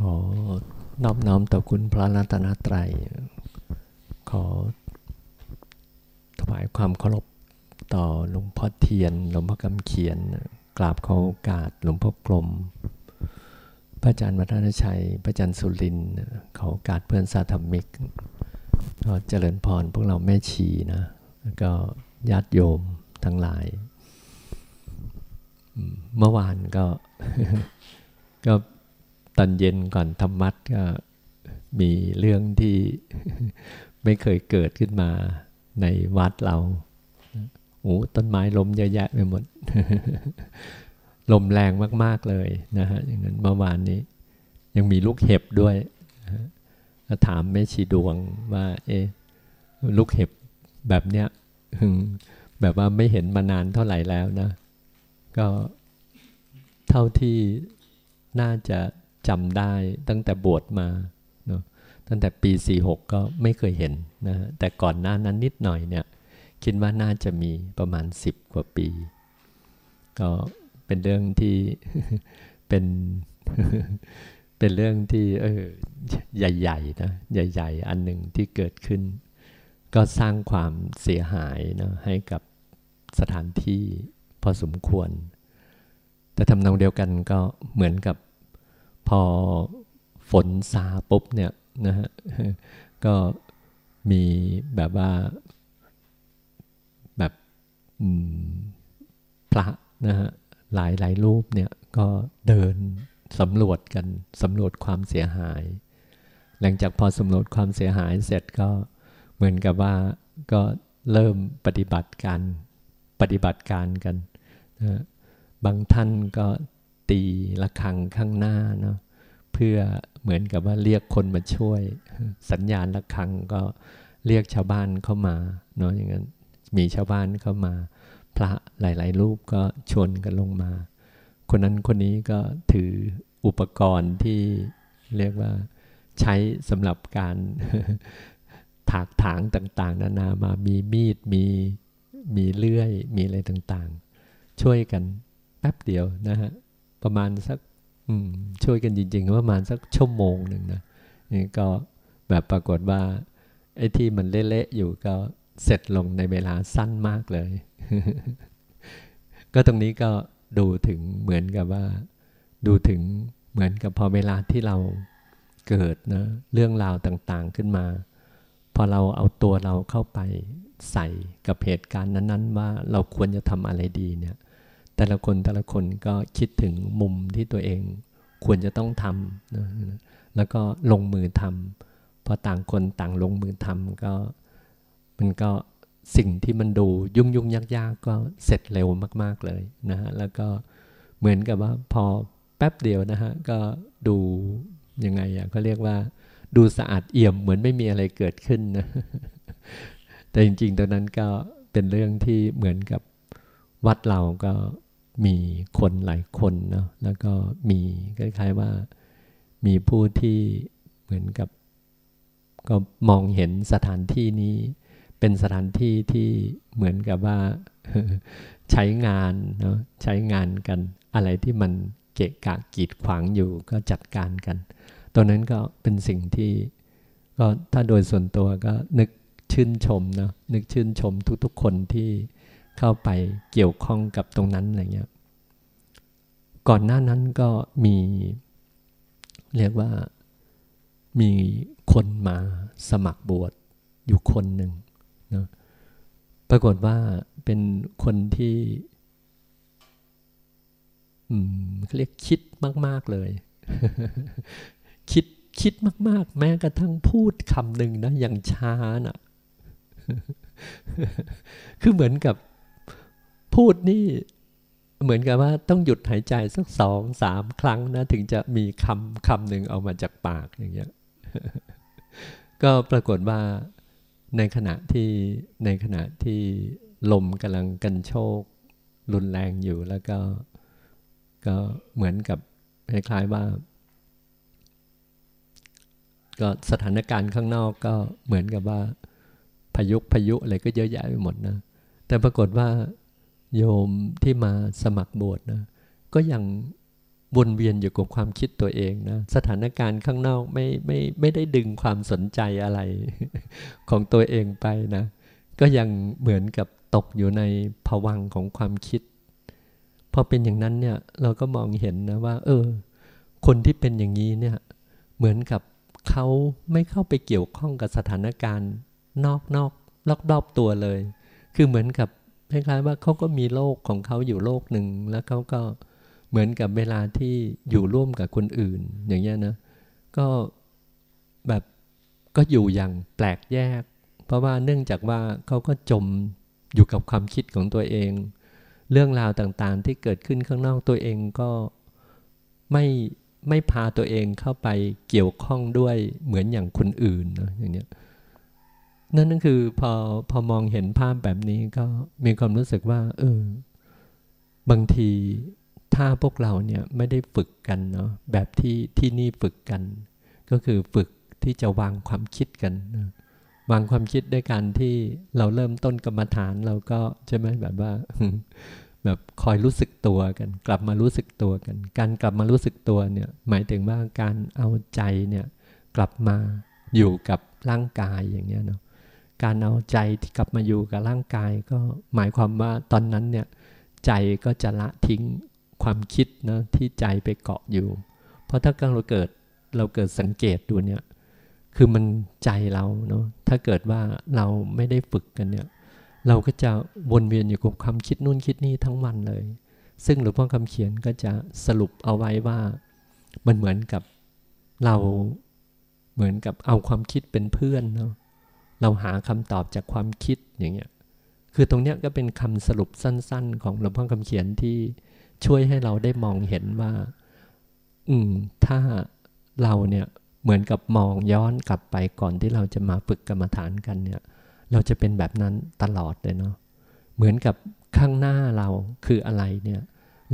ขอนอบน้อมต่อคุณพระรัตนตรัย ขอถวายความเคารพต่อหลวงพ่อเทียน หลวงพ่อกำเขียน กราบขอโอกาสหลวงพ่อกลม พระอาจารย์วัฒนชัย พระอาจารย์สุรินขอโอกาสเพื่อนสาธมิกก็เจริญพรพวกเราแม่ชีนะแล้วก็ญาติโยมทั้งหลาย เมื่อวานก็ก็ ตอนเย็นก่อนธรรมัดก็มีเรื่องที่ไม่เคยเกิดขึ้นมาในวัดเราโอ้ต้นไม้ล้มเยอะแยะไปหมด ลมแรงมาก ๆ เลยนะฮะ อย่างนั้นเมื่อวานนี้ ยังมีลูกเห็บด้วยถามแม่ชีดวงว่า เอ๊ลูกเห็บแบบเนี้ยแบบว่าไม่เห็นมานานเท่าไหร่แล้วนะ ก็เท่าที่น่าจะ จำได้ตั้งแต่บวชมาเนาะตั้งแต่ปี 46 ก็ไม่เคยเห็นนะแต่ก่อนหน้านั้นนิดหน่อยเนี่ยคิดว่าน่าจะมีประมาณ 10 กว่าปี ก็เป็นเรื่องที่เป็นเป็นเรื่องที่เออใหญ่ๆนะใหญ่ ๆ อันหนึ่งที่เกิดขึ้น ก็สร้างความเสียหายนะให้กับสถานที่พอสมควร แต่ทำนองเดียวกันก็เหมือนกับ พอฝนซาปุ๊บเนี่ยนะฮะก็มีแบบว่าแบบพระนะฮะหลายหลายรูปเนี่ยก็เดินสำรวจกันสำรวจความเสียหาย หลังจากพอสำรวจความเสียหายเสร็จก็เหมือนกับว่าก็เริ่มปฏิบัติการปฏิบัติการกันนะบางท่านก็ ตีะระฆังข้างหน้าเนาะเพื่อเหมือนกับว่าเรียกคนมาช่วย สัญญาณะระฆังก็เรียกชาวบ้านเข้ามาเนาะอย่างนั้นมีชาวบ้านเข้ามา พระหลาย ๆ รูปก็ชวนกันลงมา คนนั้นคนนี้ก็ถืออุปกรณ์ที่เรียกว่าใช้สำหรับการถากถางต่างๆ นานามามีมีดมีมีเลื่อย มีอะไรต่างๆ ช่วยกันแป๊บเดียวนะฮะ ประมาณสักช่วยกันจริง ๆ ประมาณสักชั่วโมงหนึ่งนะนี่ก็แบบปรากฏว่าไอ้ที่มันเละๆอยู่ก็เสร็จลงในเวลาสั้นมากเลย ก็ตรงนี้ก็ดูถึงเหมือนกับว่า ดูถึงเหมือนกับพอเวลาที่เราเกิดนะเรื่องราวต่างๆขึ้นมา พอเราเอาตัวเราเข้าไปใส่กับเหตุการณ์นั้น ๆ ว่าเราควรจะทำอะไรดีเนี่ย แต่ละคนแต่ละคนก็คิดถึงมุมที่ตัวเองควรจะต้องทำนะแล้วก็ลงมือทำพอต่างคนต่างลงมือทำก็มันก็สิ่งที่มันดูยุ่งยุ่งยากยากก็เสร็จเร็วมาก ๆเลยนะฮะแล้วก็เหมือนกับว่าพอแป๊บเดียวนะฮะก็ดูยังไงอะก็เรียกว่า ดูสะอาดเอี่ยมเหมือนไม่มีอะไรเกิดขึ้นนะแต่จริงๆตรงนั้นก็เป็นเรื่องที่เหมือนกับวัดเราก็ มีคนหลายคนเนาะแล้วก็มีคล้ายๆว่ามีผู้ที่เหมือนกับ ก็มองเห็นสถานที่นี้ เป็นสถานที่ที่เหมือนกับว่าใช้งานเนาะใช้งานกัน อะไรที่มันเกะกะกีดขวางอยู่ก็จัดการกันตรงนั้นก็เป็นสิ่งที่ก็ถ้าโดยส่วนตัวก็นึกชื่นชมเนาะนึกชื่นชมทุกๆคนที่ เข้าไปเกี่ยวข้องกับตรงนั้นอะไรเงี้ย ก่อนหน้านั้นก็มี เรียกว่ามีคนมาสมัครบวชอยู่คนหนึ่งนะปรากฏว่าเป็นคนที่เขาเรียกคิดมาก ๆ เลย คิดคิดมาก ๆ แม้กระทั่งพูดคำหนึ่งนะอย่างช้าน่ะ คือเหมือนกับ พูดนี่เหมือนกับว่าต้องหยุดหายใจสักสองสามครั้งนะ ถึงจะมีคำคำหนึ่งออกมาจากปากอย่างเงี้ยก็ปรากฏว่าในขณะที่ในขณะที่ลมกำลังกันโชกรุนแรงอยู่แล้วก็ก็เหมือนกับคล้ายๆว่า ก็สถานการณ์ข้างนอกก็เหมือนกับว่าพายุพายุอะไรก็เยอะแยะไปหมดนะ แต่ปรากฏว่า โยมที่มาสมัครบวชนะ ก็ยังวนเวียนอยู่กับความคิดตัวเองนะ สถานการณ์ข้างนอกไม่ไม่ไม่ได้ดึงความสนใจอะไรของตัวเองไปนะ ก็ยังเหมือนกับตกอยู่ในภวังของความคิด พอเป็นอย่างนั้นเนี่ยเราก็มองเห็นนะว่า เออ คนที่เป็นอย่างนี้เนี่ย เหมือนกับเขาไม่เข้าไปเกี่ยวข้องกับสถานการณ์ นอกนอกรอบรอบตัวเลย คือเหมือนกับ คล้ายๆว่าเขาก็มีโลกของเขาอยู่โลกหนึ่ง แล้วเขาก็เหมือนกับเวลาที่อยู่ร่วมกับคนอื่น อย่างเงี้ยนะ ก็แบบก็อยู่อย่างแปลกแยก เพราะว่าเนื่องจากว่าเขาก็จมอยู่กับความคิดของตัวเอง เรื่องราวต่างๆที่เกิดขึ้นข้างนอกตัวเองก็ไม่ไม่พาตัวเองเข้าไปเกี่ยวข้องด้วยเหมือนอย่างคนอื่นนะอย่างเนี้ย นั่นก็คือพอพอมองเห็นภาพแบบนี้ก็มีความรู้สึกว่าเออบางทีถ้าพวกเราเนี่ยไม่ได้ฝึกกันเนาะแบบที่ที่นี่ฝึกกัน ก็คือฝึกที่จะวางความคิดกันนะวางความคิดด้วยการที่เราเริ่มต้นกรรมฐานเราก็ใช่ไหมแบบว่า แบบคอยรู้สึกตัวกัน กลับมารู้สึกตัวกัน การกลับมารู้สึกตัวเนี่ยหมายถึงว่าการเอาใจเนี่ยกลับมาอยู่กับร่างกายอย่างเงี้ยเนาะ การเอาใจที่กลับมาอยู่กับร่างกาย ก็หมายความว่าตอนนั้นเนี่ยใจก็จะละทิ้งความคิดนะที่ใจไปเกาะอยู่ เพราะถ้าเราเกิดเราเกิดสังเกตดูเนี่ยคือมันใจเราเนาะถ้าเกิดว่าเราไม่ได้ฝึกกันเนี่ยเราก็จะวนเวียนอยู่กับความคิดนู่นคิดนี่ทั้งวันเลย ซึ่งหลวงพ่อคำเขียนก็จะสรุปเอาไว้ว่ามันเหมือนกับเราเหมือนกับเอาความคิดเป็นเพื่อนเนาะ เราหาคำตอบจากความคิดอย่างเงี้ยคือตรงเนี้ยก็เป็นคำสรุปสั้น ๆ ของหลวงพ่อคำเขียนที่ช่วยให้เราได้มองเห็นว่า อืม ถ้าเราเนี่ยเหมือนกับมองย้อนกลับไปก่อนที่เราจะมาฝึกกรรมฐานกันเนี่ย เราจะเป็นแบบนั้นตลอดเลยเนาะเหมือนกับข้างหน้าเราคืออะไรเนี่ย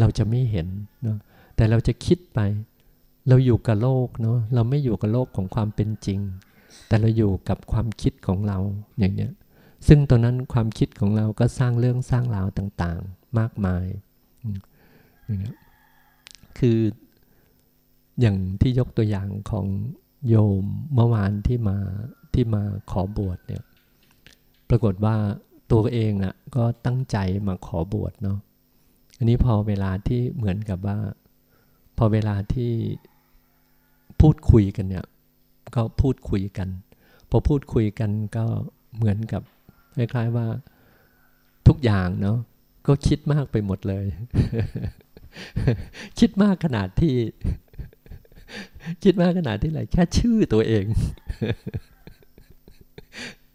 เราจะไม่เห็นเนาะแต่เราจะคิดไป เราอยู่กับโลกเนาะเราไม่อยู่กับโลกของความเป็นจริง แต่เราอยู่กับความคิดของเราอย่างเนี้ยซึ่งตอนนั้นความคิดของเราก็สร้างเรื่องสร้างราวต่างๆ มากมายอย่างนี้คืออย่างที่ยกตัวอย่างของโยมเมื่อวานที่มาที่มาขอบวชเนี่ย ปรากฏว่าตัวเองอะ่ะก็ตั้งใจมาขอบวชเนาะอันนี้พอเวลาที่เหมือนกับว่า พอเวลาที่พูดคุยกันเนี่ย ก็พูดคุยกัน พอพูดคุยกันก็เหมือนกับคล้ายๆว่าทุกอย่างเนาะก็คิดมากไปหมดเลย คิดมากขนาดที่ คิดมากขนาดที่อะไรแค่ชื่อตัวเอง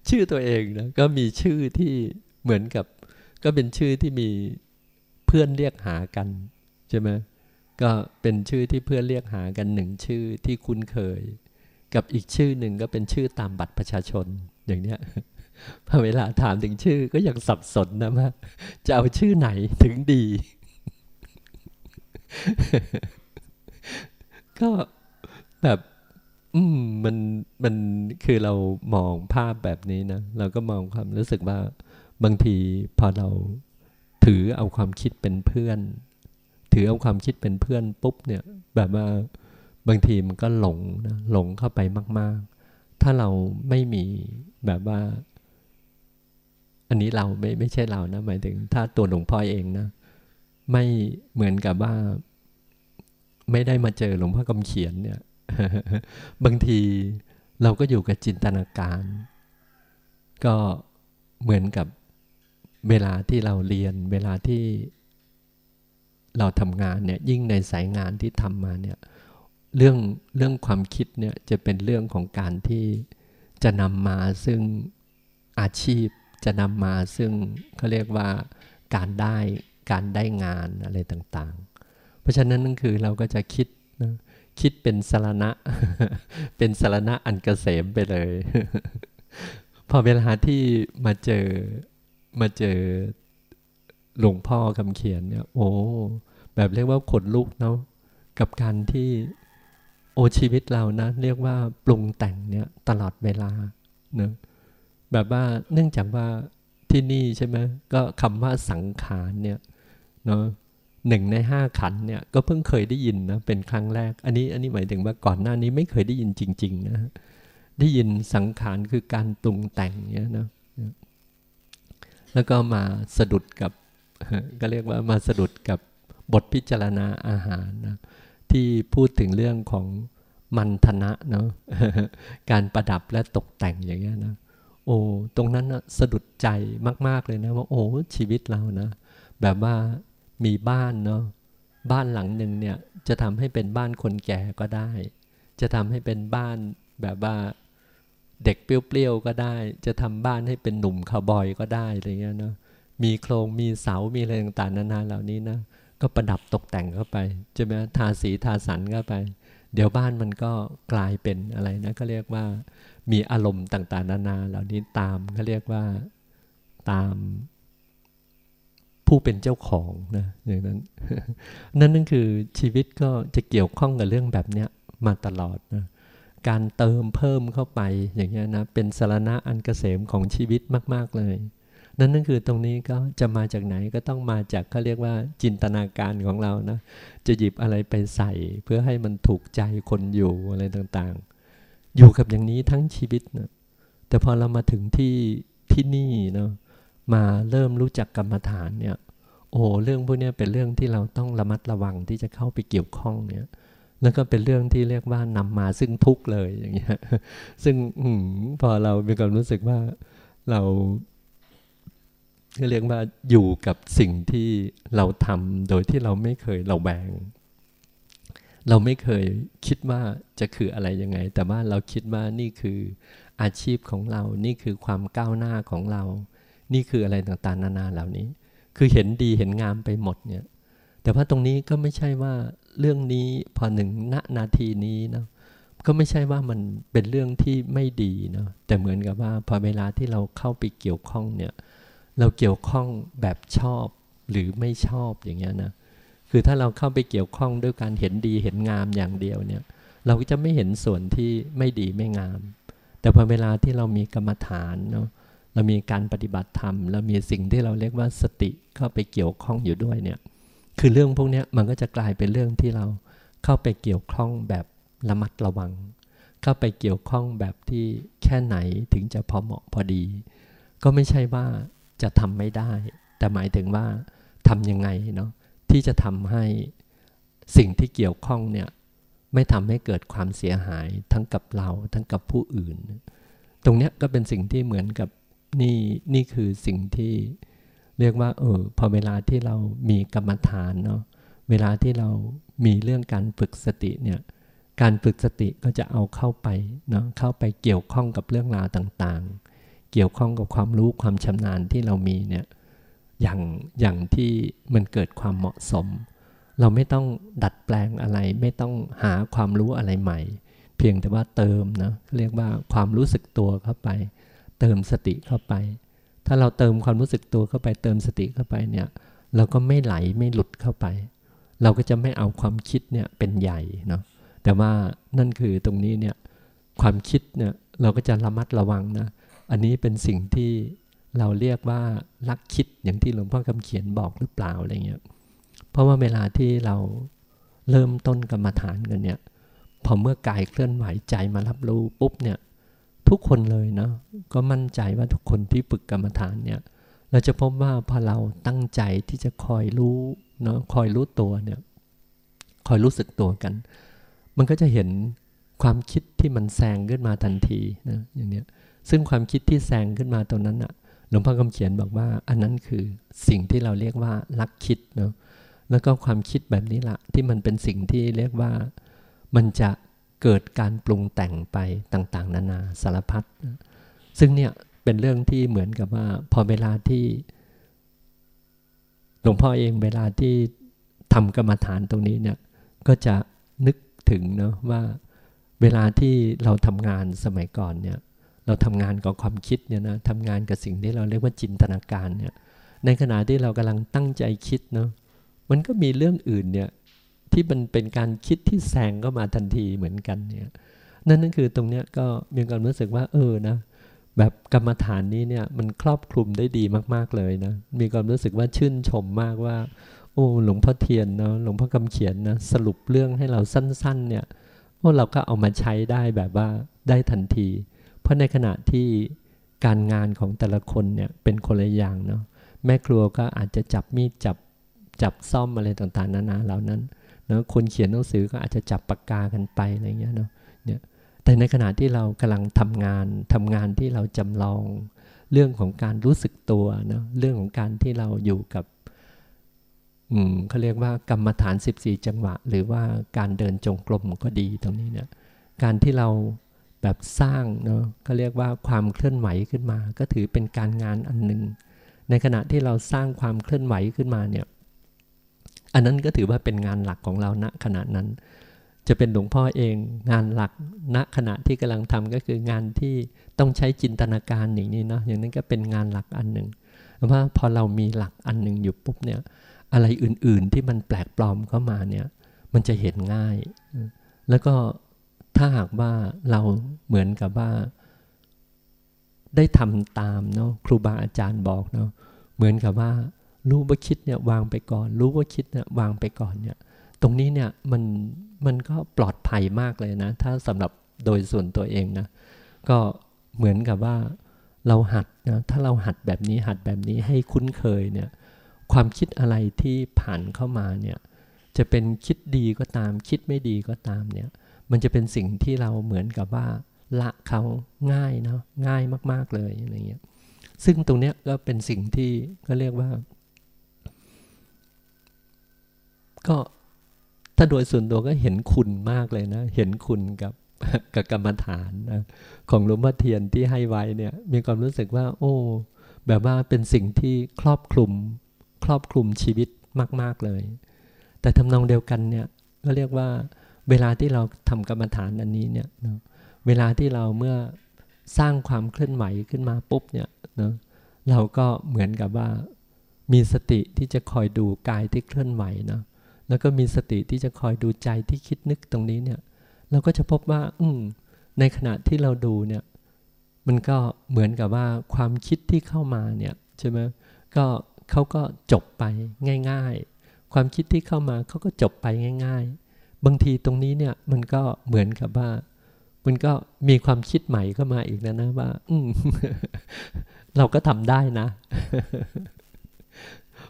ชื่อตัวเองนะก็มีชื่อที่เหมือนกับ ก็เป็นชื่อที่มีเพื่อนเรียกหากันใช่ไหมก็เป็นชื่อที่เพื่อนเรียกหากันหนึ่งชื่อที่คุ้นเคย กับอีกชื่อหนึ่งก็เป็นชื่อตามบัตรประชาชนอย่างเนี้ยพอเวลาถามถึงชื่อก็ยังสับสนนะว่าจะเอาชื่อไหนถึงดี ก็แบบ อืมมันมันคือเรามองภาพแบบนี้นะ เราก็มองความรู้สึกว่า บางทีพอเราถือเอาความคิดเป็นเพื่อน ถือเอาความคิดเป็นเพื่อนปุ๊บเนี่ย แบบว่า บางทีมันก็หลงนะหลงเข้าไปมาก ๆ ถ้าเราไม่มีแบบว่า อันนี้เราไม่ไม่ใช่เรานะหมายถึง ถ้าตัวหลวงพ่อเองนะ ไม่เหมือนกับว่า ไม่ได้มาเจอหลวงพ่อคำเขียนเนี่ย บางทีเราก็อยู่กับจินตนาการ ก็เหมือนกับเวลาที่เราเรียน เวลาที่เราทำงานเนี่ย ยิ่งในสายงานที่ทำมาเนี่ย เรื่องเรื่องความคิดเนี่ยจะเป็นเรื่องของการที่จะนำมาซึ่งอาชีพจะนำมาซึ่งเขาเรียกว่าการได้การได้งานอะไรต่างๆ เพราะฉะนั้นนั่นคือเราก็จะคิดนะคิดเป็นสารณะ เป็นสารณะอันเกษมไปเลย พอเวลาที่มาเจอมาเจอหลวงพ่อคำเขียนเนี่ย โอ้ แบบเรียกว่าขนลุกเนาะกับการที่ โอชีวิตเรานะ เรียกว่าปรุงแต่งเนี่ยตลอดเวลาเนะแบบว่าเนื่องจากว่าที่นี่ใช่ไหมก็คำว่าสังขารเนี่ยเนาะหนึ่งในห้าขันเนี่ยก็เพิ่งเคยได้ยินนะเป็นครั้งแรก อันนี้อันนี้หมายถึงว่าก่อนหน้านี้ไม่เคยได้ยินจริง ๆ นะได้ยินสังขารคือการปรุงแต่งเนี้ยนะแล้วก็มาสะดุดกับ ก็เรียกว่ามาสะดุดกับบทพิจารณาอาหารนะ ที่พูดถึงเรื่องของมันธนะเนาะการประดับและตกแต่งอย่างเงี้ยนะโอ้ตรงนั้นนะสะดุดใจมาก ๆ เลยนะว่าโอ้ชีวิตเรานะ แบบว่ามีบ้านเนาะบ้านหลังหนึ่งเนี่ยจะทำให้เป็นบ้านคนแก่ก็ได้ จะทำให้เป็นบ้านแบบว่าเด็กเปรี้ยวๆก็ได้ จะทำบ้านให้เป็นหนุ่มคาวบอยก็ได้อะไรเงี้ยเนาะมีโครงมีเสามีอะไรต่างๆนานาเหล่านี้นะ ก็ประดับตกแต่งเข้าไปใช่ไหมทาสีทาสันเข้าไป เดี๋ยวบ้านมันก็กลายเป็นอะไรนะก็เรียกว่า มีอารมณ์ต่างๆ นานา เหล่านี้ตามเขาเรียกว่าตามผู้เป็นเจ้าของนะอย่างนั้น นั่นนั่นคือชีวิตก็จะเกี่ยวข้องกับเรื่องแบบเนี้ยมาตลอดนะการเติมเพิ่มเข้าไปอย่างเงี้ยนะเป็นสารณะอันเกษมของชีวิตมาก ๆเลย นั่นนั่นคือตรงนี้ก็จะมาจากไหนก็ต้องมาจากเขาเรียกว่าจินตนาการของเรานะจะหยิบอะไรไปใส่ เพื่อให้มันถูกใจคนอยู่อะไรต่างๆ อยู่กับอย่างนี้ทั้งชีวิตนะแต่พอเรามาถึงที่ที่นี่เนาะมาเริ่มรู้จักกรรมฐานเนี่ยโอ้เรื่องพวกนี้เป็นเรื่องที่เราต้องระมัดระวังที่จะเข้าไปเกี่ยวข้องเนี่ยแล้วก็เป็นเรื่องที่เรียกว่านำมาซึ่งทุกข์เลยอย่างเงี้ยซึ่งอพอเรามีความรู้สึกว่าเรา เรียกว่าอยู่กับสิ่งที่เราทำโดยที่เราไม่เคยเราแบงเราไม่เคยคิดว่าจะคืออะไรยังไง แต่ว่าเราคิดว่านี่คืออาชีพของเรา นี่คือความก้าวหน้าของเรา นี่คืออะไรต่างๆ นานาเหล่านี้ คือเห็นดีเห็นงามไปหมดเนี่ย แต่ว่าตรงนี้ก็ไม่ใช่ว่าเรื่องนี้พอหนึ่งณนาทีนี้นะก็ไม่ใช่ว่ามันเป็นเรื่องที่ไม่ดีเนาะแต่เหมือนกับว่าพอเวลาที่เราเข้าไปเกี่ยวข้องเนี่ย เราเกี่ยวข้องแบบชอบหรือไม่ชอบอย่างเงี้ยนะคือถ้าเราเข้าไปเกี่ยวข้องด้วยการเห็นดีเห็นงามอย่างเดียวเนี่ย เราก็จะไม่เห็นส่วนที่ไม่ดีไม่งาม แต่พอเวลาที่เรามีกรรมฐานเนาะเรามีการปฏิบัติธรรมเรามีสิ่งที่เราเรียกว่าสติเข้าไปเกี่ยวข้องอยู่ด้วยเนี่ย คือเรื่องพวกนี้มันก็จะกลายเป็นเรื่องที่เราเข้าไปเกี่ยวข้องแบบระมัดระวัง เข้าไปเกี่ยวข้องแบบที่แค่ไหนถึงจะพอเหมาะพอดี ก็ไม่ใช่ว่า จะทำไม่ได้ แต่หมายถึงว่าทำยังไงเนาะที่จะทำให้สิ่งที่เกี่ยวข้องเนี่ยไม่ทำให้เกิดความเสียหายทั้งกับเราทั้งกับผู้อื่น ตรงเนี้ยก็เป็นสิ่งที่เหมือนกับนี่นี่คือสิ่งที่เรียกว่าเออพอเวลาที่เรามีกรรมฐานเนาะเวลาที่เรามีเรื่องการฝึกสติเนี่ยการฝึกสติก็จะเอาเข้าไปเนาะเข้าไปเกี่ยวข้องกับเรื่องราวต่างๆ เกี่ยวข้องกับความรู้ความชำนาญที่เรามีเนี่ยอย่างอย่างที่มันเกิดความเหมาะสม เราไม่ต้องดัดแปลงอะไร ไม่ต้องหาความรู้อะไรใหม่ เพียงแต่ว่าเติมนะเรียกว่าความรู้สึกตัวเข้าไป เติมสติเข้าไป ถ้าเราเติมความรู้สึกตัวเข้าไป เติมสติเข้าไปเนี่ยเราก็ไม่ไหลไม่หลุดเข้าไป เราก็จะไม่เอาความคิดเนี่ยเป็นใหญ่เนาะแต่ว่านั่นคือตรงนี้เนี่ยความคิดเนี่ยเราก็จะระมัดระวังนะ อันนี้เป็นสิ่งที่เราเรียกว่าลักคิดอย่างที่หลวงพ่อคำเขียนบอกหรือเปล่าอะไรเงี้ย เพราะว่าเวลาที่เราเริ่มต้นกรรมฐานกันเนี่ย พอเมื่อกายเคลื่อนไหวใจมารับรู้ปุ๊บเนี่ย ทุกคนเลยเนาะก็มั่นใจว่าทุกคนที่ฝึกกรรมฐานเนี่ย เราจะพบว่าพอเราตั้งใจที่จะคอยรู้เนาะคอยรู้ตัวเนี่ย คอยรู้สึกตัวกัน มันก็จะเห็นความคิดที่มันแซงขึ้นมาทันทีนะอย่างเนี้ย ซึ่งความคิดที่แซงขึ้นมาตรงนั้นอะหลวงพ่อคำเขียนบอกว่า อันนั้นคือสิ่งที่เราเรียกว่าลักคิดเนาะแล้วก็ความคิดแบบนี้ละที่มันเป็นสิ่งที่เรียกว่ามันจะเกิดการปรุงแต่งไปต่าง ๆ นานาสารพัดซึ่งเนี่ยเป็นเรื่องที่เหมือนกับว่า พอเวลาที่หลวงพ่อเองเวลาที่ทำกรรมฐานตรงนี้เนี่ยก็จะนึกถึงเนาะว่าเวลาที่เราทำงานสมัยก่อนเนี่ย เราทำงานกับความคิดเนี่ยนะทำงานกับสิ่งที่เราเรียกว่าจินตนาการเนี่ยในขณะที่เรากำลังตั้งใจคิดเนาะมันก็มีเรื่องอื่นเนี่ยที่มันเป็นการคิดที่แซงก็มาทันทีเหมือนกันเนี่ยนั่นนั่นคือตรงเนี้ยก็มีความรู้สึกว่าเออนะแบบกรรมฐานนี้เนี่ยมันครอบคลุมได้ดีมาก ๆเลยนะมีความรู้สึกว่าชื่นชมมากว่า โอ้หลวงพ่อเทียนเนาะหลวงพ่อคำเขียนนะสรุปเรื่องให้เราสั้นๆเนี่ยโอ้เราก็เอามาใช้ได้แบบว่าได้ทันที เพราะในขณะที่การงานของแต่ละคนเนี่ยเป็นคนละอย่างเนาะแม่ครัวก็อาจจะจับมีดจับจับซ่อมอะไรต่างๆ นานาเหล่านั้นเนาะคนเขียนหนังสือก็อาจจะจับปากกากันไปอะไรเงี้ยเนาะเนี่ยแต่ในขณะที่เรากำลังทำงานทำงานที่เราจำลอง เรื่องของการรู้สึกตัวเนาะเรื่องของการที่เราอยู่กับอืมเขาเรียกว่ากรรมฐาน 14 จังหวะ หรือว่าการเดินจงกรมก็ดีตรงนี้เนี่ยการที่เรา แบบสร้างเนาะก็เรียกว่าความเคลื่อนไหวขึ้นมา ก็ถือเป็นการงานอันหนึ่ง ในขณะที่เราสร้างความเคลื่อนไหวขึ้นมาเนี่ย อันนั้นก็ถือว่าเป็นงานหลักของเราณขณะนั้น จะเป็นหลวงพ่อเองงานหลักณขณะที่กำลังทำก็คืองานที่ต้องใช้จินตนาการอย่างนี้เนาะอย่างนั้นก็เป็นงานหลักอันหนึ่งว่าพอเรามีหลักอันหนึ่งอยู่ปุ๊บเนี่ย อะไรอื่นๆที่มันแปลกปลอมเข้ามาเนี่ย มันจะเห็นง่าย แล้วก็ ถ้าหากว่าเราเหมือนกับว่า ได้ทำตามเนาะครูบาอาจารย์บอกเนาะเหมือนกับว่ารู้ว่าคิดเนี่ยวางไปก่อน รู้ว่าคิดเนี่ยวางไปก่อนเนี่ย ตรงนี้เนี่ยมันมันก็ปลอดภัยมากเลยนะ ถ้าสำหรับโดยส่วนตัวเองนะ ก็เหมือนกับว่าเราหัดนะถ้าเราหัดแบบนี้หัดแบบนี้ให้คุ้นเคยเนี่ย ความคิดอะไรที่ผ่านเข้ามาเนี่ย จะเป็นคิดดีก็ตาม คิดไม่ดีก็ตามเนี่ย มันจะเป็นสิ่งที่เราเหมือนกับว่าละเขาง่ายเนาะง่ายมาก ๆเลยอะไรเงี้ยซึ่งตรงเนี้ยก็เป็นสิ่งที่ก็เรียกว่า ก็ถ้าโดยส่วนตัวก็เห็นคุณมากเลยนะ เห็นคุณกับกับกรรมฐานนะของหลวงพ่อเทียนที่ให้ไว้เนี่ย มีความรู้สึกว่า โอ้ แบบว่าเป็นสิ่งที่ครอบคลุม ครอบคลุมชีวิตมาก ๆเลย แต่ทำนองเดียวกันเนี่ยก็เรียกว่า เวลาที่เราทำกรรมฐานอันนี้เนี่ยเนาะเวลาที่เราเมื่อสร้างความเคลื่อนไหวขึ้นมาปุ๊บเนี่ยเนาะเราก็เหมือนกับว่ามีสติที่จะคอยดูกายที่เคลื่อนไหวเนาะแล้วก็มีสติที่จะคอยดูใจที่คิดนึกตรงนี้เนี่ย เราก็จะพบว่า อืในขณะที่เราดูเนี่ย มันก็เหมือนกับว่าความคิดที่เข้ามาเนี่ยใช่ไหมก็เขาก็จบไปง่าย ๆ ความคิดที่เข้ามาเขาก็จบไปง่าย ๆ บางทีตรงนี้เนี่ยมันก็เหมือนกับว่า มันก็มีความคิดใหม่เข้ามาอีกนะนะว่า อืเราก็ทำได้นะ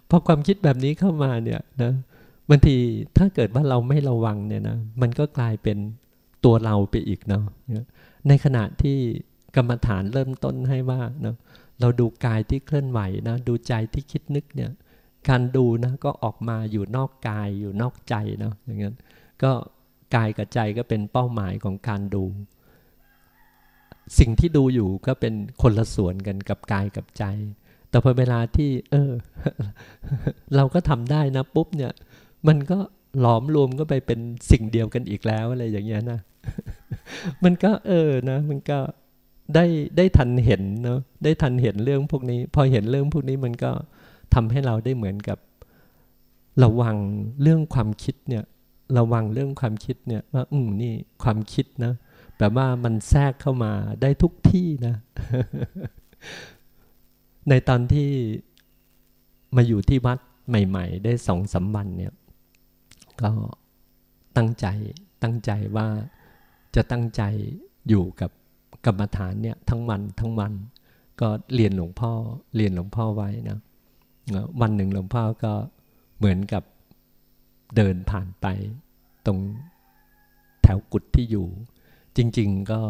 พอความคิดแบบนี้เข้ามาเนี่ยนะบางทีถ้าเกิดว่าเราไม่ระวังเนี่ยนะมันก็กลายเป็นตัวเราไปอีกเนาะในขณะที่กรรมฐานเริ่มต้นให้ว่าเนาะเราดูกายที่เคลื่อนไหวนะดูใจที่คิดนึกเนี่ยการดูนะก็ออกมาอยู่นอกกายอยู่นอกใจเนาะอย่างนั้น ก็กายกับใจก็เป็นเป้าหมายของการดู สิ่งที่ดูอยู่ก็เป็นคนละส่วนกันกับกายกับใจ แต่พอเวลาที่ เออ เราก็ทำได้นะปุ๊บเนี่ย มันก็หลอมรวมก็ไปเป็นสิ่งเดียวกันอีกแล้วอะไรอย่างเงี้ยนะ มันก็เออนะ มันก็ได้ได้ทันเห็นเนาะได้ทันเห็นเรื่องพวกนี้ พอเห็นเรื่องพวกนี้มันก็ทำให้เราได้เหมือนกับระวังเรื่องความคิดเนี่ย ระวังเรื่องความคิดเนี่ยว่าอืมนี่ความคิดนะแบบว่ามันแทรกเข้ามาได้ทุกที่นะ ในตอนที่มาอยู่ที่วัดใหม่ ๆ ได้สองสามวันเนี่ย ก็ตั้งใจตั้งใจว่าจะตั้งใจอยู่กับกรรมฐานเนี่ยทั้งวันทั้งวัน ก็เรียนหลวงพ่อเรียนหลวงพ่อไว้นะวันหนึ่งหลวงพ่อก็เหมือนกับ เดินผ่านไป ตรงแถวกุฏที่อยู่ จริง ๆ ก็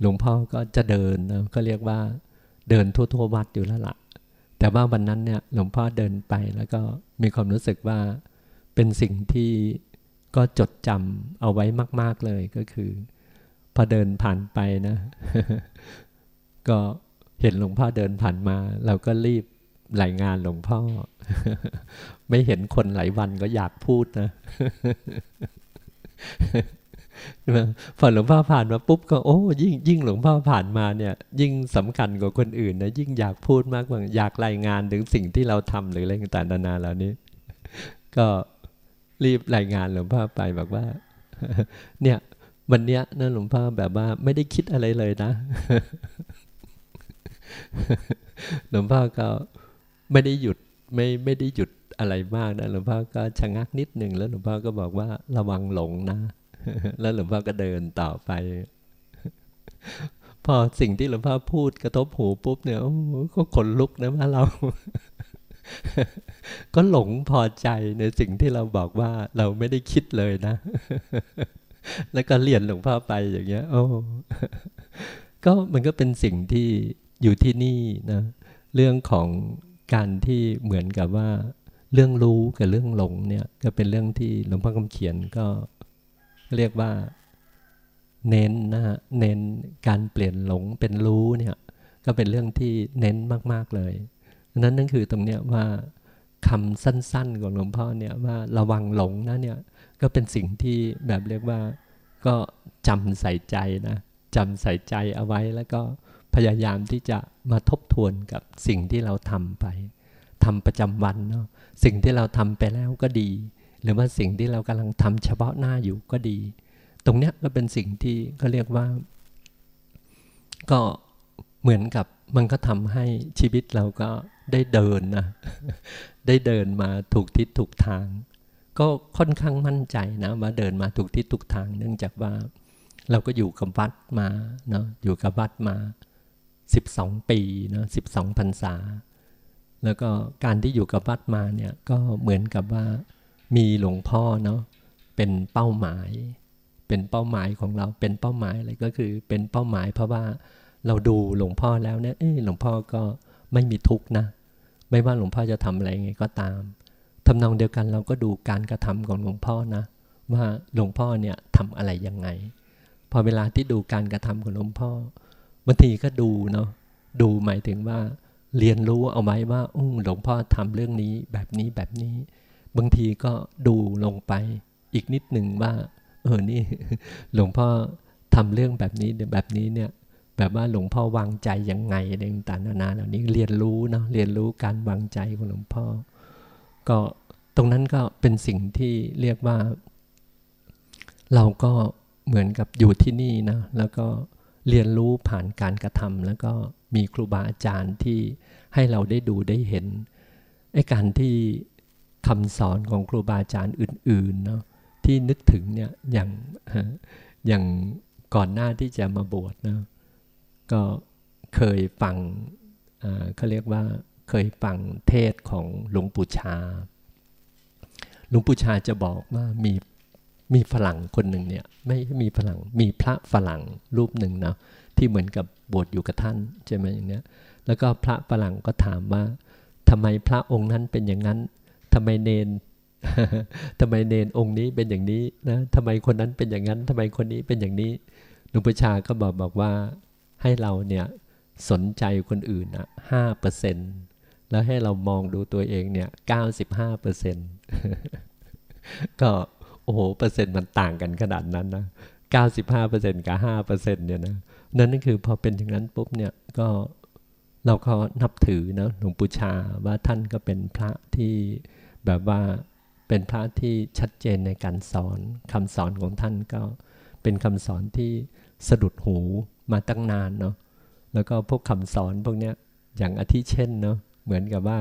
หลวงพ่อก็จะเดินนะก็เรียกว่าเดินทั่ว ๆ วัดอยู่แล้วละ่ะ แต่ว่าวันนั้นเนี่ยหลวงพ่อเดินไปแล้วก็มีความรู้สึกว่าเป็นสิ่งที่ก็จดจำเอาไว้มาก ๆเลยก็คือ พอเดินผ่านไปนะ ก็เห็นหลวงพ่อเดินผ่านมา เราก็รีบรายงานหลวงพ่อ ไม่เห็นคนหลายวันก็อยากพูดนะพอหลวงพ่อผ่านมาปุ๊บก็โอ้ยิ่งยิ่งหลวงพ่อผ่านมาเนี่ย ยิ่งสำคัญกว่าคนอื่นนะยิ่งอยากพูดมากกว่าอยากรายงานถึงสิ่งที่เราทำหรืออะไรต่างๆนานาเหล่านี้ ก็รีบรายงานหลวงพ่อไปบอกว่า เนี่ยวันเนี้ยนะหลวงพ่อแบบว่าไม่ได้คิดอะไรเลยนะ หลวงพ่อก็ไม่ได้หยุด ไม่ไม่ได้หยุดอะไรมากนะหลวงพ่อก็ชะงักนิดหนึ่งแล้วหลวงพ่อก็บอกว่าระวังหลงนะ แล้วหลวงพ่อก็เดินต่อไป พอสิ่งที่หลวงพ่อพูดกระทบหูปุ๊บเนี่ยก็ขนลุกนะว่าเรา ก็หลงพอใจในสิ่งที่เราบอกว่าเราไม่ได้คิดเลยนะ แล้วก็เรียนหลวงพ่อไปอย่างเงี้ย โอ้ก็มันก็เป็นสิ่งที่อยู่ที่นี่นะ เรื่องของ การที่เหมือนกับว่าเรื่องรู้กับเรื่องหลงเนี่ยก็เป็นเรื่องที่หลวงพ่อคำเขียนก็เรียกว่าเน้นนะฮะเน้นการเปลี่ยนหลงเป็นรู้เนี่ยก็เป็นเรื่องที่เน้นมาก ๆเลยนั้นนั่นคือตรงเนี้ยว่าคำสั้น ๆ ของหลวงพ่อเนี่ยว่าระวังหลงนะเนี่ยก็เป็นสิ่งที่แบบเรียกว่าก็จำใส่ใจนะจำใส่ใจเอาไว้แล้วก็ พยายามที่จะมาทบทวนกับสิ่งที่เราทำไปทำประจำวันเนาะสิ่งที่เราทำไปแล้วก็ดี หรือว่าสิ่งที่เรากำลังทำเฉพาะหน้าอยู่ก็ดี ตรงเนี้ยก็เป็นสิ่งที่เขาเรียกว่า ก็เหมือนกับมันก็ทำให้ชีวิตเราก็ได้เดินนะได้เดินมาถูกทิศถูกทาง ก็ค่อนข้างมั่นใจนะว่าเดินมาถูกทิศถูกทาง เนื่องจากว่าเราก็อยู่กับวัดมาเนาะอยู่กับวัดมา 12 ปีเนาะ12พรรษา แล้วก็การที่อยู่กับวัดมาเนี่ยก็เหมือนกับว่ามีหลวงพ่อเนาะเป็นเป้าหมาย เป็นเป้าหมายของเราเป็นเป้าหมายอะไรก็คือเป็นเป้าหมายเพราะว่าเราดูหลวงพ่อแล้วเนี่ยหลวงพ่อก็ไม่มีทุกข์นะ ไม่ว่าหลวงพ่อจะทำอะไรไงก็ตามทำนองเดียวกันเราก็ดูการกระทำของหลวงพ่อนะ ว่าหลวงพ่อเนี่ยทำอะไรยังไง พอเวลาที่ดูการกระทำของหลวงพ่อ บางทีก็ดูเนาะดูหมายถึงว่า เรียนรู้เอาไว้ว่าอหลวงพ่อทำเรื่องนี้แบบนี้แบบนี้ บางทีก็ดูลงไปอีกนิดหนึ่งว่า เออนี่ หลวงพ่อทำเรื่องแบบนี้แบบนี้เนี่ย แบบว่าหลวงพ่อวางใจยังไงในต่างๆนานาเหล่านี้เรียนรู้เนาะเรียนรู้การวางใจของหลวงพ่อ ก็ตรงนั้นก็เป็นสิ่งที่เรียกว่า เราก็เหมือนกับอยู่ที่นี่นะแล้วก็ เรียนรู้ผ่านการกระทำแล้วก็มีครูบาอาจารย์ที่ให้เราได้ดูได้เห็นไอ้การที่คำสอนของครูบาอาจารย์อื่นๆเนาะที่นึกถึงเนี่ยอย่างอย่างก่อนหน้าที่จะมาบวชเนาะก็เคยฟังเขาเรียกว่าเคยฟังเทศของหลวงปู่ชา หลวงปู่ชาจะบอกว่ามี มีฝรั่งคนหนึ่งเนี่ยไม่มีฝรั่งมีพระฝรั่งรูปหนึ่งนะที่เหมือนกับบวชอยู่กับท่านใช่ไหมอย่างเนี้ยแล้วก็พระฝรั่งก็ถามว่าทำไมพระองค์นั้นเป็นอย่างนั้นทำไมเนนทำไมเนนองค์นี้เป็นอย่างนี้นะทำไมคนนั้นเป็นอย่างนั้นทำไมคนนี้เป็นอย่างนี้หลวงปู่ชาก็บอกบอกว่าให้เราเนี่ยสนใจคนอื่นอะห้าเปอร์เซ็นแล้วให้เรามองดูตัวเองเนี่ยเก้าสิบห้าเปอร์เซ็นก็ โอ้โหเปอร์เซ็นต์มันต่างกันขนาดนั้นนะเก้าสิบห้าเปอร์เซ็นต์กับห้าเปอร์เซ็นต์เนี่ยนะนั่นนั่นคือพอเป็นอย่างนั้นปุ๊บเนี่ยก็เราก็นับถือนะหลวงปู่ชาว่าท่านก็เป็นพระที่แบบว่าเป็นพระที่ชัดเจนในการสอนคำสอนของท่านก็เป็นคำสอนที่สะดุดหูมาตั้งนานเนาะแล้วก็พวกคำสอนพวกเนี้ยอย่างอาทิเช่นเนาะเหมือนกับว่า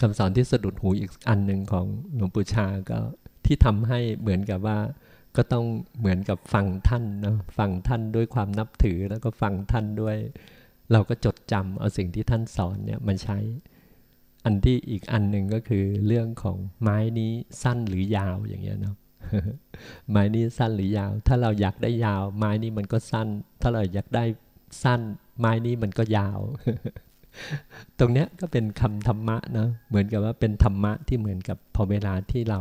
คำสอนที่สะดุดหูอีกอันหนึ่งของหลวงปู่ชาก็ที่ทำให้เหมือนกับว่าก็ต้องเหมือนกับฟังท่านนะฟังท่านด้วยความนับถือแล้วก็ฟังท่านด้วย เราก็จดจำเอาสิ่งที่ท่านสอนเนี่ยมาใช้ อันที่อีกอันหนึ่งก็คือเรื่องของไม้นี้สั้นหรือยาวอย่างเงี้ยเนาะไม้นี้สั้นหรือยาว ถ้าเราอยากได้ยาว ไม้นี้มันก็สั้น ถ้าเราอยากได้สั้น ไม้นี้มันก็ยาว ตรงเนี้ยก็เป็นคำธรรมะนะเหมือนกับว่าเป็นธรรมะที่เหมือนกับพอเวลาที่เรา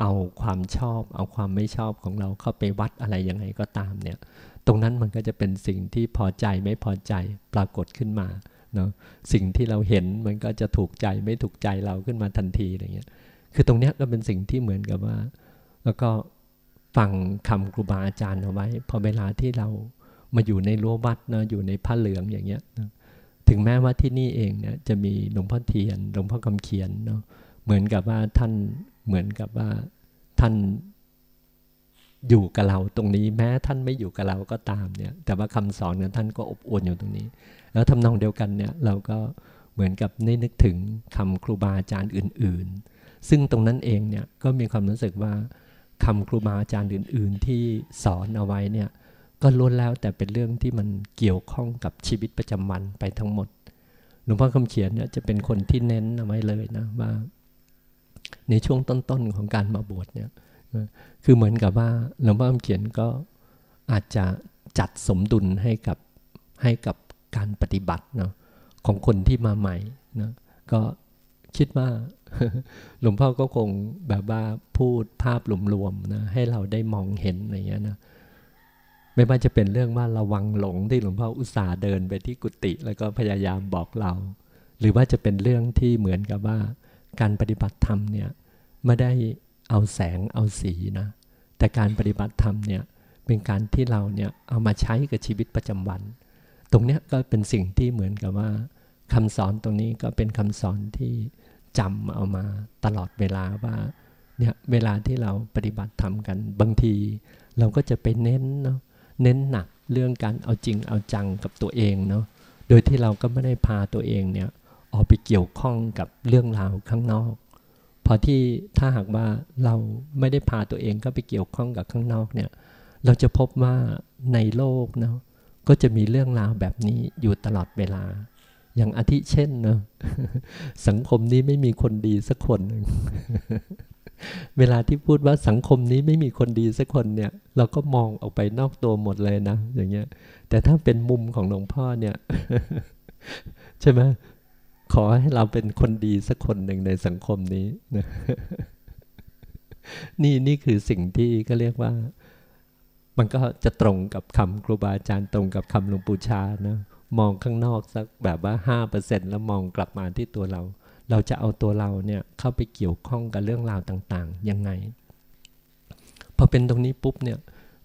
เอาความชอบ เอาความไม่ชอบของเราเข้าไปวัดอะไรยังไงก็ตามเนี่ย ตรงนั้นมันก็จะเป็นสิ่งที่พอใจไม่พอใจปรากฏขึ้นมาเนาะสิ่งที่เราเห็นมันก็จะถูกใจไม่ถูกใจเราขึ้นมาทันทีอะไรเงี้ยคือตรงเนี้ยก็เป็นสิ่งที่เหมือนกับว่า แล้วก็ฟังคำครูบาอาจารย์เอาไว้ พอเวลาที่เรามาอยู่ในรั้ววัดเนาะอยู่ในผ้าเหลืองอย่างเงี้ยนะ ถึงแม้ว่าที่นี่เองเนี่ยจะมีหลวงพ่อเทียน หลวงพ่อคำเขียนเนาะเหมือนกับว่าท่านเหมือนกับว่าท่านอยู่กับเราตรงนี้แม้ท่านไม่อยู่กับเราก็ตามเนี่ย แต่ว่าคำสอนของท่านก็อบอวลอยู่ตรงนี้ แล้วทำนองเดียวกันเนี่ยเราก็เหมือนกับได้นึกถึงคำครูบาอาจารย์อื่น ๆ ซึ่งตรงนั้นเองเนี่ยก็มีความรู้สึกว่าคำครูบาอาจารย์อื่น ๆ ที่สอนเอาไว้เนี่ย ก็ล้วนแล้วแต่เป็นเรื่องที่มันเกี่ยวข้องกับชีวิตประจำวันไปทั้งหมด หลวงพ่อคำเขียนเนี่ยจะเป็นคนที่เน้นเอาไว้เลยนะว่า ในช่วงต้นๆของการมาบวชเนี่ยคือเหมือนกับว่าหลวงพ่อคำเขียนก็อาจจะจัดสมดุลให้กับให้กับการปฏิบัติเนาะของคนที่มาใหม่นะก็คิดว่าหลวงพ่อก็คงแบบว่าพูดภาพรวมๆนะให้เราได้มองเห็นอะไรเงี้ยนะ ไม่ว่าจะเป็นเรื่องว่าระวังหลงที่หลวงพ่ออุตส่าห์เดินไปที่กุฏิแล้วก็พยายามบอกเรา หรือว่าจะเป็นเรื่องที่เหมือนกับว่า การปฏิบัติธรรมเนี่ยไม่ได้เอาแสงเอาสีนะ แต่การปฏิบัติธรรมเนี่ยเป็นการที่เราเนี่ยเอามาใช้กับชีวิตประจำวัน ตรงเนี้ยก็เป็นสิ่งที่เหมือนกับว่าคำสอนตรงนี้ก็เป็นคำสอนที่จำเอามาตลอดเวลาว่าเนี่ยเวลาที่เราปฏิบัติธรรมกันบางที เราก็จะไปเน้นเนาะ เน้นหนักเรื่องการเอาจริงเอาจังกับตัวเองเนาะโดยที่เราก็ไม่ได้พาตัวเองเนี่ยออกไปเกี่ยวข้องกับเรื่องราวข้างนอกพอที่ถ้าหากว่าเราไม่ได้พาตัวเองก็ไปเกี่ยวข้องกับข้างนอกเนี่ยเราจะพบว่าในโลกเนาะก็จะมีเรื่องราวแบบนี้อยู่ตลอดเวลา อย่างอาทิเช่นเนาะสังคมนี้ไม่มีคนดีสักคนหนึ่ง เวลาที่พูดว่าสังคมนี้ไม่มีคนดีสักคนเนี่ย เราก็มองออกไปนอกตัวหมดเลยนะ อย่างเงี้ย แต่ถ้าเป็นมุมของหลวงพ่อเนี่ย ใช่ไหมขอให้เราเป็นคนดีสักคนหนึ่งในสังคมนี้นะนี่นี่คือสิ่งที่ก็เรียกว่า มันก็จะตรงกับคำครูบาอาจารย์ตรงกับคำหลวงปู่ชานะมองข้างนอกสักแบบว่าห้าเปอร์เซ็นแล้วมองกลับมาที่ตัวเรา เราจะเอาตัวเราเนี่ยเข้าไปเกี่ยวข้องกับเรื่องราวต่างๆยังไง พอเป็นตรงนี้ปุ๊บเนี่ย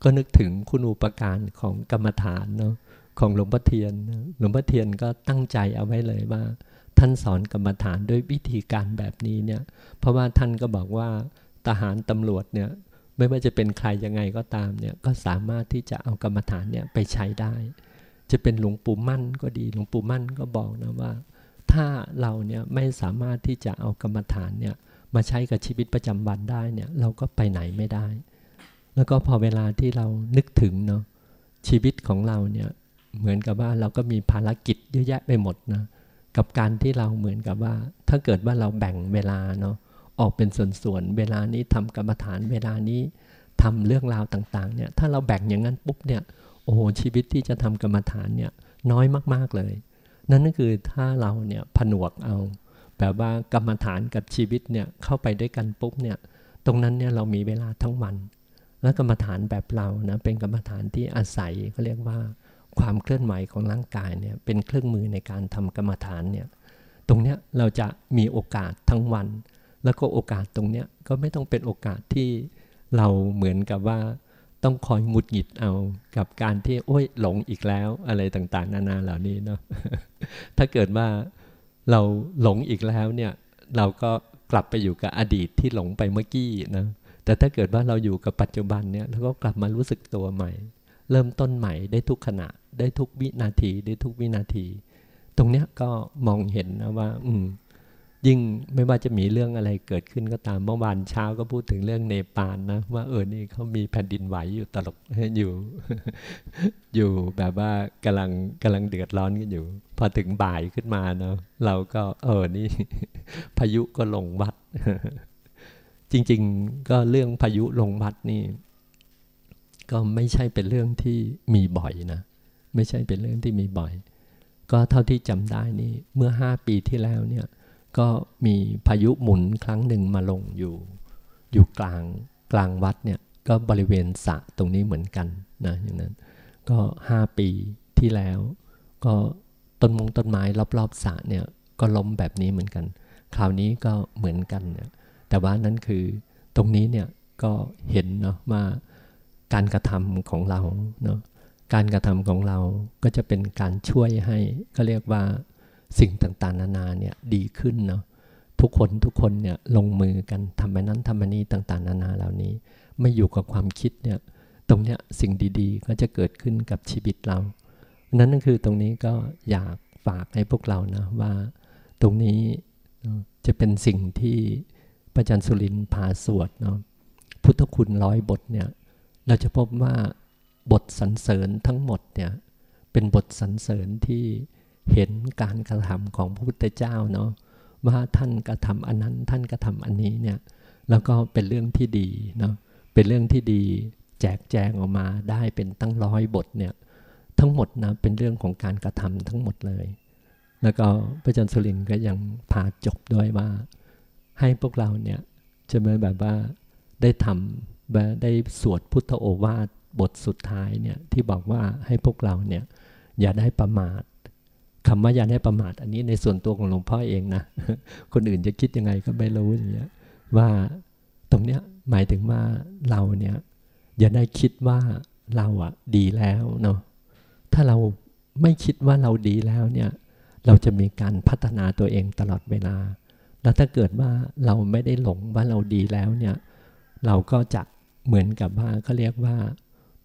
ก็นึกถึงคุณอุปการของกรรมฐานเนาะของหลวงพ่อเทียน หลวงพ่อเทียนก็ตั้งใจเอาไว้เลยว่า ท่านสอนกรรมฐานด้วยวิธีการแบบนี้เนี่ย เพราะว่าท่านก็บอกว่าทหารตำรวจเนี่ยไม่ว่าจะเป็นใครยังไงก็ตามเนี่ยก็สามารถที่จะเอากรรมฐานเนี่ยไปใช้ได้ จะเป็นหลวงปู่มั่นก็ดี หลวงปู่มั่นก็บอกนะว่า ถ้าเราเนี่ยไม่สามารถที่จะเอากรรมฐานเนี่ยมาใช้กับชีวิตประจำวันได้เนี่ยเราก็ไปไหนไม่ได้ แล้วก็พอเวลาที่เรานึกถึงเนาะชีวิตของเราเนี่ยเหมือนกับว่าเราก็มีภารกิจเยอะแยะไปหมดนะกับการที่เราเหมือนกับว่า ถ้าเกิดว่าเราแบ่งเวลาเนาะออกเป็นส่วนๆเวลานี้ทำกรรมฐานเวลานี้ทำเรื่องราวต่างๆเนี่ยถ้าเราแบ่งอย่างนั้นปุ๊บเนี่ยโอ้โหชีวิตที่จะทำกรรมฐานเนี่ยน้อยมากๆเลย นั่นก็คือถ้าเราเนี่ยผนวกเอาแบบว่ากรรมฐานกับชีวิตเนี่ยเข้าไปด้วยกันปุ๊บเนี่ยตรงนั้นเนี่ยเรามีเวลาทั้งวัน และกรรมฐานแบบเรานะเป็นกรรมฐานที่อาศัยเขาเรียกว่า ความเคลื่อนไหวของร่างกายเนี่ยเป็นเครื่องมือในการทำกรรมฐานเนี่ยตรงเนี้ยเราจะมีโอกาสทั้งวัน แล้วก็โอกาสตรงเนี้ยก็ไม่ต้องเป็นโอกาสที่เราเหมือนกับว่า ต้องคอยหงุดหงิดเอากับการที่โอ้ยหลงอีกแล้วอะไรต่างๆ นานาเหล่านี้เนาะถ้าเกิดว่าเราหลงอีกแล้วเนี่ย เราก็กลับไปอยู่กับอดีตที่หลงไปเมื่อกี้นะแต่ถ้าเกิดว่าเราอยู่กับปัจจุบันเนี่ยเราก็กลับมารู้สึกตัวใหม่ เริ่มต้นใหม่ได้ทุกขณะ ได้ทุกวินาทีได้ทุกวินาที ตรงเนี้ยก็มองเห็นนะว่า อืม ยิ่งไม่ว่าจะมีเรื่องอะไรเกิดขึ้นก็ตามเมื่อวานเช้าก็พูดถึงเรื่องเนปาลนะว่าเออนี่เขามีแผ่นดินไหวอยู่ตลกอยู่ อยู่แบบว่ากำลังกำลังเดือดร้อนกันอยู่ พอถึงบ่ายขึ้นมาเนาะเราก็เออนี่ พายุก็ลงวัด จริง ๆ ก็เรื่องพายุลงวัดนี่ ก็ไม่ใช่เป็นเรื่องที่มีบ่อยนะไม่ใช่เป็นเรื่องที่มีบ่อย ก็เท่าที่จำได้นี่ เมื่อห้าปีที่แล้วเนี่ย ก็มีพายุหมุนครั้งหนึ่งมาลงอยู่อยู่กลางกลางวัดเนี่ยก็บริเวณสระตรงนี้เหมือนกันนะอย่างนั้นก็ห้าปีที่แล้ว ก็ต้นมงต้นไม้รอบๆสระเนี่ยก็ล้มแบบนี้เหมือนกัน คราวนี้ก็เหมือนกันเนี่ยแต่ว่านั่นคือตรงนี้เนี่ยก็เห็นเนาะว่าการกระทำของเราเนาะการกระทำของเราก็จะเป็นการช่วยให้ก็เรียกว่า สิ่งต่างๆ นานาเนี่ยดีขึ้นเนาะทุกคนทุกคนเนี่ยลงมือกันทำไปนั้นทำไปนี้ต่างๆ นานาเหล่านี้ ไม่อยู่กับความคิดเนี่ยตรงเนี้ยสิ่งดีๆ ก็จะเกิดขึ้นกับชีวิตเรา นั้นนั่นคือตรงนี้ก็อยากฝากให้พวกเรานะว่า ตรงนี้จะเป็นสิ่งที่พระอาจารย์สุรินพาสวดเนาะพุทธคุณร้อยบทเนี่ยเราจะพบว่าบทสรรเสริญทั้งหมดเนี่ยเป็นบทสรรเสริญที่ เห็นการกระทำของพระพุทธเจ้าเนาะว่าท่านกระทำอันนั้นท่านกระทำอันนี้เนี่ยแล้วก็เป็นเรื่องที่ดีเนาะเป็นเรื่องที่ดีแจกแจงออกมาได้เป็นตั้งร้อยบทเนี่ยทั้งหมดนะเป็นเรื่องของการกระทำทั้งหมดเลย แล้วก็พระอาจารย์สุรินก็ยังพาจบด้วยว่า ให้พวกเราเนี่ยจะมาแบบว่าได้ทำได้สวดพุทธโอวาทบทสุดท้ายเนี่ยที่บอกว่าให้พวกเราเนี่ยอย่าได้ประมาท คำว่าอย่าได้ประมาท อันนี้ในส่วนตัวของหลวงพ่อเองนะ คนอื่นจะคิดยังไงก็ไม่รู้อย่างเงี้ยว่าตรงเนี้ยหมายถึงว่าเราเนี่ยอย่าได้คิดว่าเราอะดีแล้วเนาะถ้าเราไม่คิดว่าเราดีแล้วเนี่ยเราจะมีการพัฒนาตัวเองตลอดเวลา แล้วถ้าเกิดว่าเราไม่ได้หลงว่าเราดีแล้วเนี่ยเราก็จะเหมือนกับว่าเขาเรียกว่า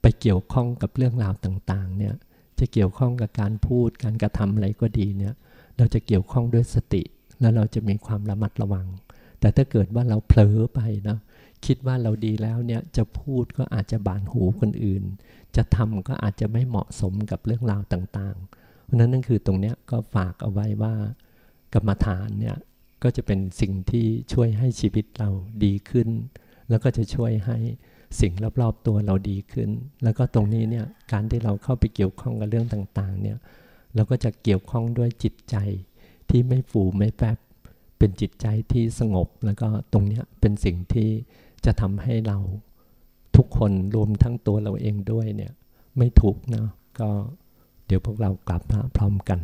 ไปเกี่ยวข้องกับเรื่องราวต่างๆเนี่ย จะเกี่ยวข้องกับการพูดการกระทำอะไรก็ดีเนี่ยเราจะเกี่ยวข้องด้วยสติ แล้วเราจะมีความระมัดระวัง แต่ถ้าเกิดว่าเราเผลอไปนะคิดว่าเราดีแล้วเนี่ยจะพูดก็อาจจะบานหูคนอื่น จะทำก็อาจจะไม่เหมาะสมกับเรื่องราวต่างๆ เพราะนั้นนั่นคือตรงเนี้ยก็ฝากเอาไว้ว่ากรรมฐานเนี่ยก็จะเป็นสิ่งที่ช่วยให้ชีวิตเราดีขึ้น แล้วก็จะช่วยให้ สิ่งรอบๆตัวเราดีขึ้น แล้วก็ตรงนี้เนี่ยการที่เราเข้าไปเกี่ยวข้องกับเรื่องต่างๆเนี่ยเราก็จะเกี่ยวข้องด้วยจิตใจที่ไม่ฟูไม่แฟบเป็นจิตใจที่สงบ แล้วก็ตรงนี้เป็นสิ่งที่จะทำให้เราทุกคนรวมทั้งตัวเราเองด้วยเนี่ยไม่ถูกนะก็เดี๋ยวพวกเรากลับมาพร้อมกัน